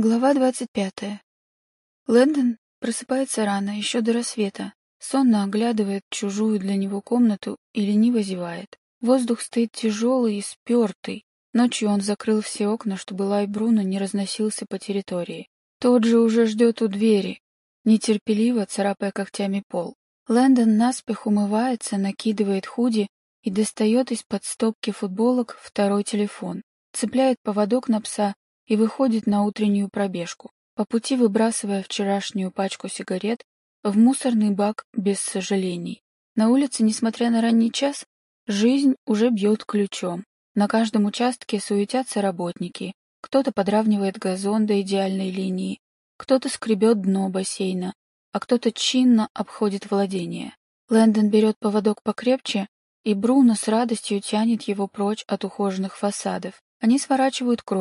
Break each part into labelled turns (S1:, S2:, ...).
S1: Глава двадцать пятая. Лэндон просыпается рано, еще до рассвета. Сонно оглядывает чужую для него комнату и лениво зевает. Воздух стоит тяжелый и спертый. Ночью он закрыл все окна, чтобы лай Бруно не разносился по территории. Тот же уже ждет у двери, нетерпеливо царапая когтями пол. Лэндон наспех умывается, накидывает худи и достает из-под стопки футболок второй телефон. Цепляет поводок на пса и выходит на утреннюю пробежку, по пути выбрасывая вчерашнюю пачку сигарет в мусорный бак без сожалений. На улице, несмотря на ранний час, жизнь уже бьет ключом. На каждом участке суетятся работники. Кто-то подравнивает газон до идеальной линии, кто-то скребет дно бассейна, а кто-то чинно обходит владение. Лэндон берет поводок покрепче, и Бруно с радостью тянет его прочь от ухоженных фасадов. Они сворачивают к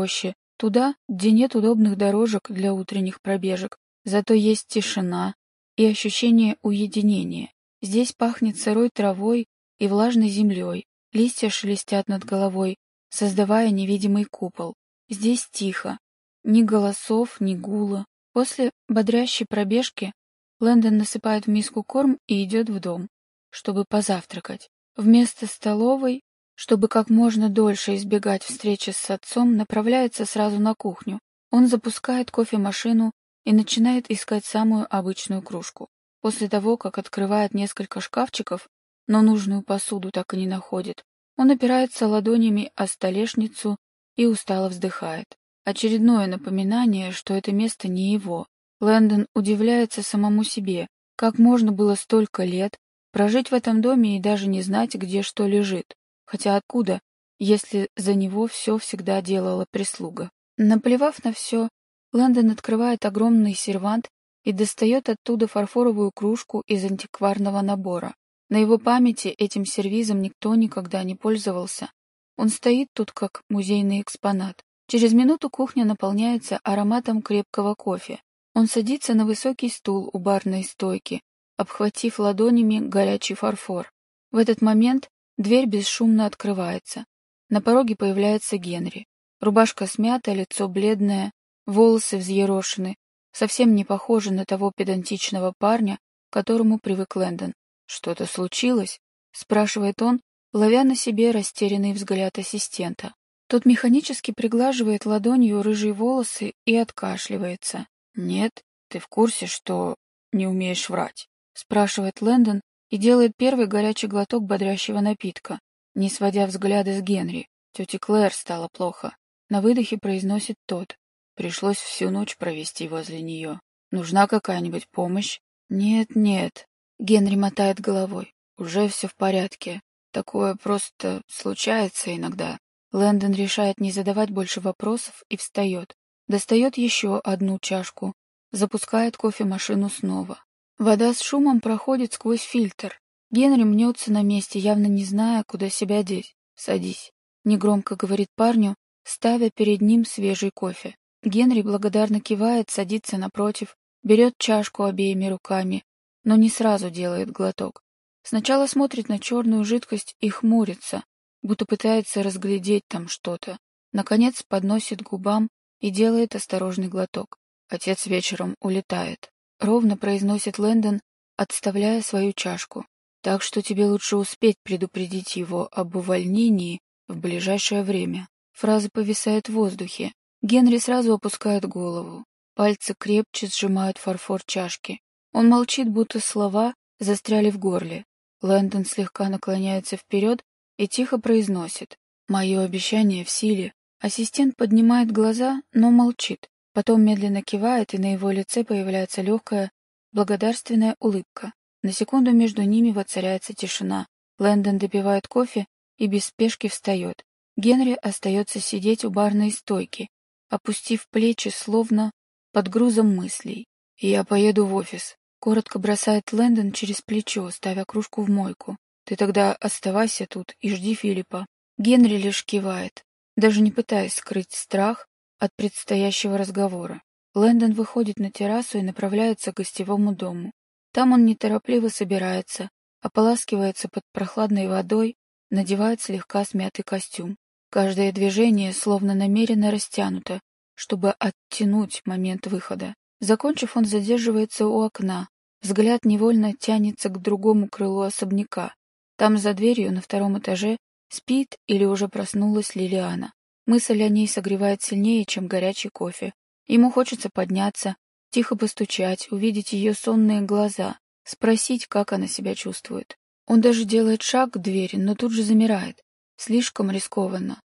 S1: Туда, где нет удобных дорожек для утренних пробежек, зато есть тишина и ощущение уединения. Здесь пахнет сырой травой и влажной землей, листья шелестят над головой, создавая невидимый купол. Здесь тихо, ни голосов, ни гула. После бодрящей пробежки Лэндон насыпает в миску корм и идет в дом, чтобы позавтракать. Вместо столовой чтобы как можно дольше избегать встречи с отцом, направляется сразу на кухню. Он запускает кофемашину и начинает искать самую обычную кружку. После того, как открывает несколько шкафчиков, но нужную посуду так и не находит, он опирается ладонями о столешницу и устало вздыхает. Очередное напоминание, что это место не его. Лэндон удивляется самому себе, как можно было столько лет прожить в этом доме и даже не знать, где что лежит. Хотя откуда, если за него все всегда делала прислуга? Наплевав на все, Лэндон открывает огромный сервант и достает оттуда фарфоровую кружку из антикварного набора. На его памяти этим сервизом никто никогда не пользовался. Он стоит тут как музейный экспонат. Через минуту кухня наполняется ароматом крепкого кофе. Он садится на высокий стул у барной стойки, обхватив ладонями горячий фарфор. В этот момент Дверь бесшумно открывается. На пороге появляется Генри. Рубашка смята, лицо бледное, волосы взъерошены, совсем не похожи на того педантичного парня, к которому привык Лэндон. «Что-то случилось?» — спрашивает он, ловя на себе растерянный взгляд ассистента. Тот механически приглаживает ладонью рыжие волосы и откашливается. «Нет, ты в курсе, что не умеешь врать?» — спрашивает Лэндон, и делает первый горячий глоток бодрящего напитка, не сводя взгляда с Генри. Тете Клэр стало плохо. На выдохе произносит тот. Пришлось всю ночь провести возле нее. Нужна какая-нибудь помощь? Нет, нет. Генри мотает головой. Уже все в порядке. Такое просто случается иногда. Лэндон решает не задавать больше вопросов и встает. Достает еще одну чашку. Запускает кофемашину снова. Вода с шумом проходит сквозь фильтр. Генри мнется на месте, явно не зная, куда себя деть. «Садись», — негромко говорит парню, ставя перед ним свежий кофе. Генри благодарно кивает, садится напротив, берет чашку обеими руками, но не сразу делает глоток. Сначала смотрит на черную жидкость и хмурится, будто пытается разглядеть там что-то. Наконец подносит губам и делает осторожный глоток. Отец вечером улетает. — ровно произносит Лэндон, отставляя свою чашку. «Так что тебе лучше успеть предупредить его об увольнении в ближайшее время». Фраза повисает в воздухе. Генри сразу опускает голову. Пальцы крепче сжимают фарфор чашки. Он молчит, будто слова застряли в горле. Лэндон слегка наклоняется вперед и тихо произносит. «Мое обещание в силе». Ассистент поднимает глаза, но молчит. Потом медленно кивает, и на его лице появляется легкая, благодарственная улыбка. На секунду между ними воцаряется тишина. Лэндон допивает кофе и без спешки встает. Генри остается сидеть у барной стойки, опустив плечи, словно под грузом мыслей. «Я поеду в офис», — коротко бросает Лэндон через плечо, ставя кружку в мойку. «Ты тогда оставайся тут и жди Филиппа». Генри лишь кивает, даже не пытаясь скрыть страх, от предстоящего разговора. Лэндон выходит на террасу и направляется к гостевому дому. Там он неторопливо собирается, ополаскивается под прохладной водой, надевает слегка смятый костюм. Каждое движение словно намеренно растянуто, чтобы оттянуть момент выхода. Закончив, он задерживается у окна. Взгляд невольно тянется к другому крылу особняка. Там за дверью на втором этаже спит или уже проснулась Лилиана. Мысль о ней согревает сильнее, чем горячий кофе. Ему хочется подняться, тихо постучать, увидеть ее сонные глаза, спросить, как она себя чувствует. Он даже делает шаг к двери, но тут же замирает. Слишком рискованно.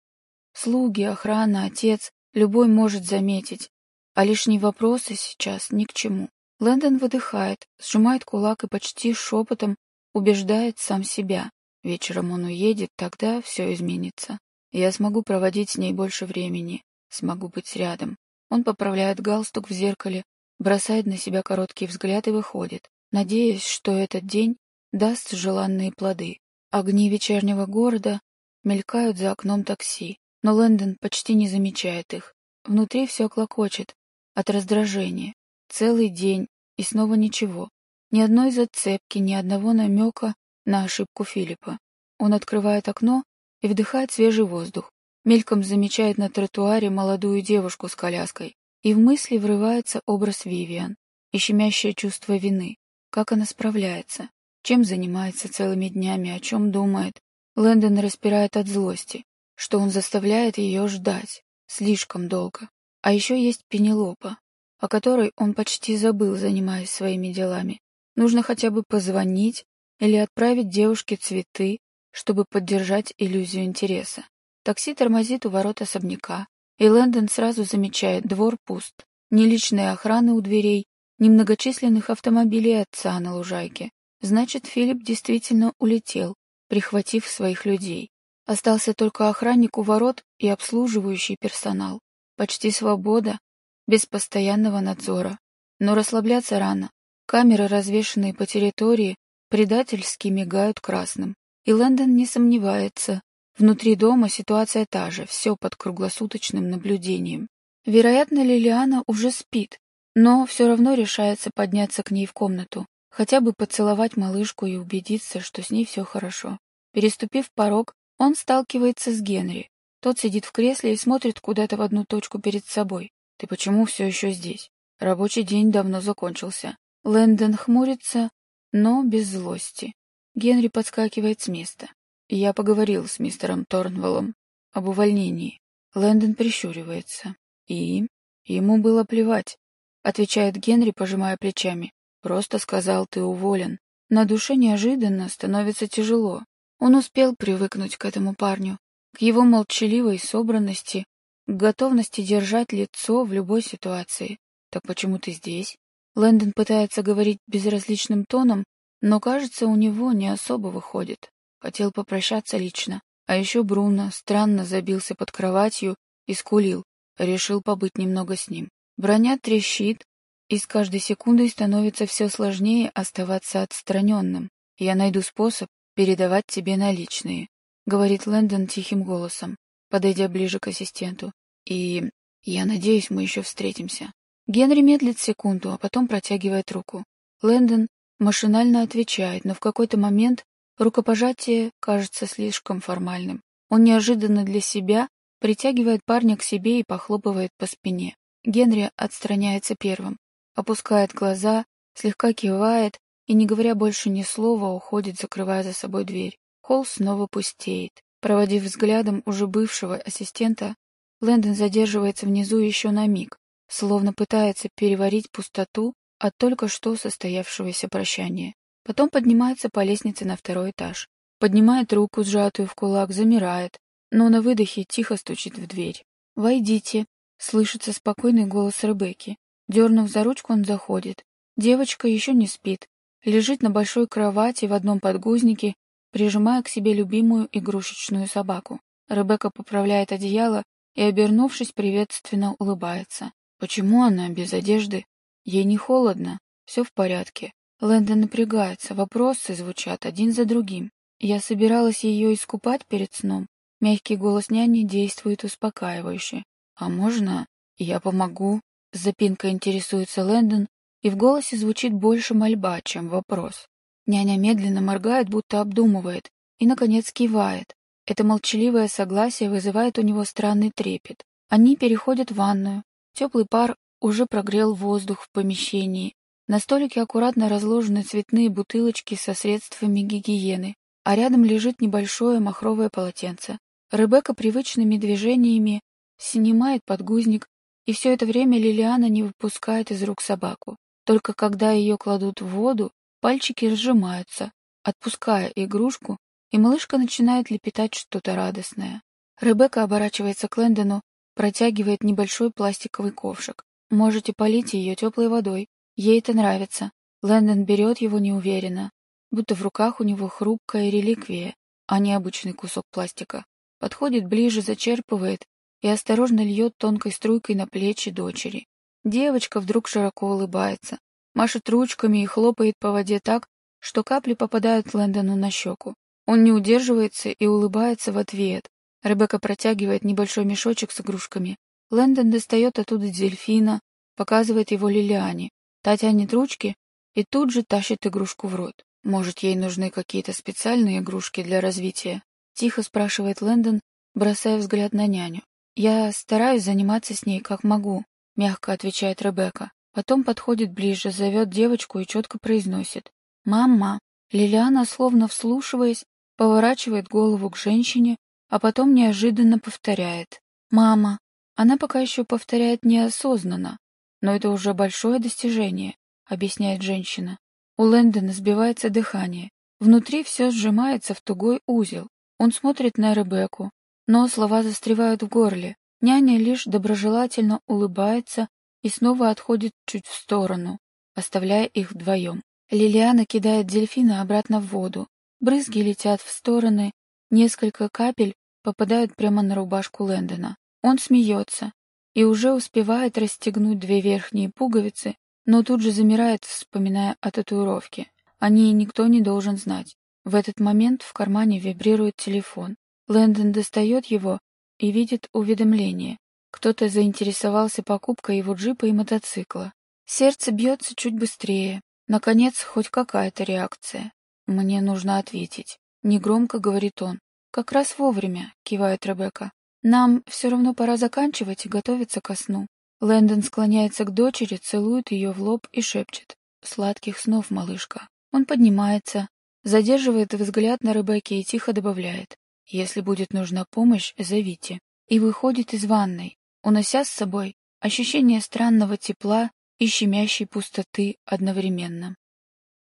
S1: Слуги, охрана, отец, любой может заметить. А лишние вопросы сейчас ни к чему. Лэндон выдыхает, сжимает кулак и почти шепотом убеждает сам себя. Вечером он уедет, тогда все изменится. Я смогу проводить с ней больше времени, смогу быть рядом. Он поправляет галстук в зеркале, бросает на себя короткий взгляд и выходит, надеясь, что этот день даст желанные плоды. Огни вечернего города мелькают за окном такси, но Лэндон почти не замечает их. Внутри все клокочет от раздражения. Целый день, и снова ничего. Ни одной зацепки, ни одного намека на ошибку Филиппа. Он открывает окно и вдыхает свежий воздух. Мельком замечает на тротуаре молодую девушку с коляской. И в мысли врывается образ Вивиан и щемящее чувство вины. Как она справляется? Чем занимается целыми днями, о чем думает. Лэндон распирает от злости, что он заставляет ее ждать. Слишком долго. А еще есть Пенелопа, о которой он почти забыл, занимаясь своими делами. Нужно хотя бы позвонить или отправить девушке цветы, чтобы поддержать иллюзию интереса. Такси тормозит у ворот особняка, и Лэндон сразу замечает, двор пуст. Ни личной охраны у дверей, ни многочисленных автомобилей отца на лужайке. Значит, Филипп действительно улетел, прихватив своих людей. Остался только охранник у ворот и обслуживающий персонал. Почти свобода, без постоянного надзора. Но расслабляться рано. Камеры, развешанные по территории, предательски мигают красным. И Лэндон не сомневается. Внутри дома ситуация та же, все под круглосуточным наблюдением. Вероятно, Лилиана уже спит, но все равно решается подняться к ней в комнату. Хотя бы поцеловать малышку и убедиться, что с ней все хорошо. Переступив порог, он сталкивается с Генри. Тот сидит в кресле и смотрит куда-то в одну точку перед собой. «Ты почему все еще здесь? Рабочий день давно закончился». Лэндон хмурится, но без злости. Генри подскакивает с места. Я поговорил с мистером Торнвеллом об увольнении. Лэндон прищуривается. И? Ему было плевать. Отвечает Генри, пожимая плечами. Просто сказал, ты уволен. На душе неожиданно становится тяжело. Он успел привыкнуть к этому парню, к его молчаливой собранности, к готовности держать лицо в любой ситуации. Так почему ты здесь? Лэндон пытается говорить безразличным тоном, но, кажется, у него не особо выходит. Хотел попрощаться лично. А еще Бруно странно забился под кроватью и скулил. Решил побыть немного с ним. Броня трещит, и с каждой секундой становится все сложнее оставаться отстраненным. «Я найду способ передавать тебе наличные», — говорит Лэндон тихим голосом, подойдя ближе к ассистенту. «И я надеюсь, мы еще встретимся». Генри медлит секунду, а потом протягивает руку. Лэндон машинально отвечает, но в какой-то момент рукопожатие кажется слишком формальным. Он неожиданно для себя притягивает парня к себе и похлопывает по спине. Генри отстраняется первым опускает глаза, слегка кивает и, не говоря больше ни слова, уходит, закрывая за собой дверь. Холл снова пустеет. Проводив взглядом уже бывшего ассистента, Лэндон задерживается внизу еще на миг, словно пытается переварить пустоту от только что состоявшегося прощания. Потом поднимается по лестнице на второй этаж. Поднимает руку, сжатую в кулак, замирает, но на выдохе тихо стучит в дверь. «Войдите», — слышится спокойный голос Ребекки. Дернув за ручку, он заходит. Девочка еще не спит. Лежит на большой кровати в одном подгузнике, прижимая к себе любимую игрушечную собаку. Ребекка поправляет одеяло и, обернувшись, приветственно улыбается. Почему она без одежды? Ей не холодно. Все в порядке. Лэндон напрягается, вопросы звучат один за другим. Я собиралась ее искупать перед сном. Мягкий голос няни действует успокаивающе. А можно я помогу? Запинка интересуется Лэндон, и в голосе звучит больше мольба, чем вопрос. Няня медленно моргает, будто обдумывает, и, наконец, кивает. Это молчаливое согласие вызывает у него странный трепет. Они переходят в ванную. Теплый пар уже прогрел воздух в помещении. На столике аккуратно разложены цветные бутылочки со средствами гигиены, а рядом лежит небольшое махровое полотенце. Ребекка привычными движениями снимает подгузник, и все это время Лилиана не выпускает из рук собаку. Только когда ее кладут в воду, пальчики сжимаются, отпуская игрушку, и малышка начинает лепетать что-то радостное. Ребекка оборачивается к Лэндону, протягивает небольшой пластиковый ковшик. Можете полить ее теплой водой. Ей это нравится. Лэндон берет его неуверенно, будто в руках у него хрупкая реликвия, а не обычный кусок пластика. Подходит ближе, зачерпывает и осторожно льет тонкой струйкой на плечи дочери. Девочка вдруг широко улыбается, машет ручками и хлопает по воде так, что капли попадают Лэндону на щеку. Он не удерживается и улыбается в ответ. Ребекка протягивает небольшой мешочек с игрушками. Лэндон достает оттуда дельфина, показывает его Лилиане. Та тянет ручки и тут же тащит игрушку в рот. Может, ей нужны какие-то специальные игрушки для развития? Тихо спрашивает Лэндон, бросая взгляд на няню. «Я стараюсь заниматься с ней как могу», — мягко отвечает Ребекка. Потом подходит ближе, зовет девочку и четко произносит. «Мама». Лилиана, словно вслушиваясь, поворачивает голову к женщине, а потом неожиданно повторяет. «Мама». Она пока еще повторяет неосознанно, но это уже большое достижение, объясняет женщина. У Лэндона сбивается дыхание. Внутри все сжимается в тугой узел. Он смотрит на Ребекку, но слова застревают в горле. Няня лишь доброжелательно улыбается и снова отходит чуть в сторону, оставляя их вдвоем. Лилиана кидает дельфина обратно в воду. Брызги летят в стороны, несколько капель попадают прямо на рубашку Лэндона. Он смеется и уже успевает расстегнуть две верхние пуговицы, но тут же замирает, вспоминая о татуировке. О ней никто не должен знать. В этот момент в кармане вибрирует телефон. Лэндон достает его и видит уведомление. Кто-то заинтересовался покупкой его джипа и мотоцикла. Сердце бьется чуть быстрее. Наконец, хоть какая-то реакция. Мне нужно ответить. Негромко говорит он. Как раз вовремя, кивает Ребекка. Нам все равно пора заканчивать и готовиться ко сну. Лэндон склоняется к дочери, целует ее в лоб и шепчет. «Сладких снов, малышка». Он поднимается, задерживает взгляд на Ребекке и тихо добавляет. Если будет нужна помощь, зовите. И выходит из ванной, унося с собой ощущение странного тепла и щемящей пустоты одновременно.